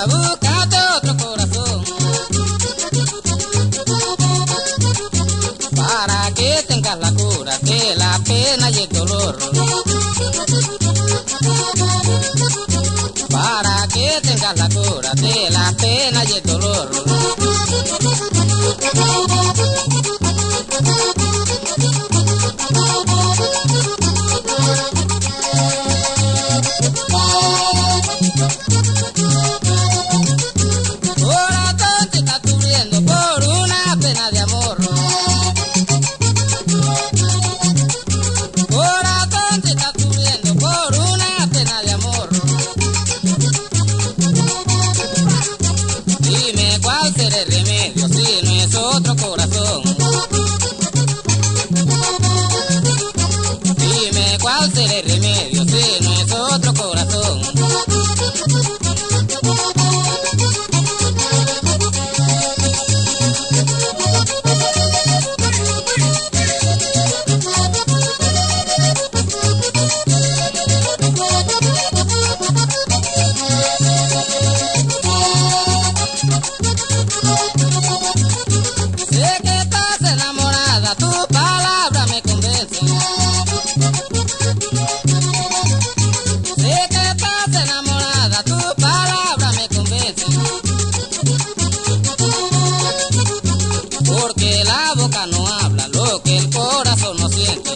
Anda, búscate otro corazón. Para que tengas la cura de la pena y el dolor. Para que tengas la cura de la pena y el dolor. Sé que estás enamorada, tu palabra me convence. Sé que estás enamorada, tu palabra me convence. Porque la boca no habla lo que el corazón no siente.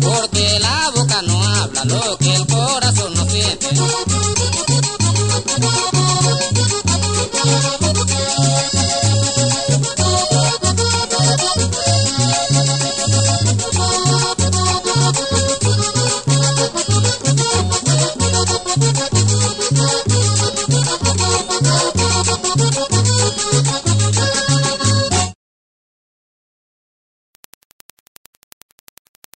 Porque la boca no habla lo que el corazón no siente.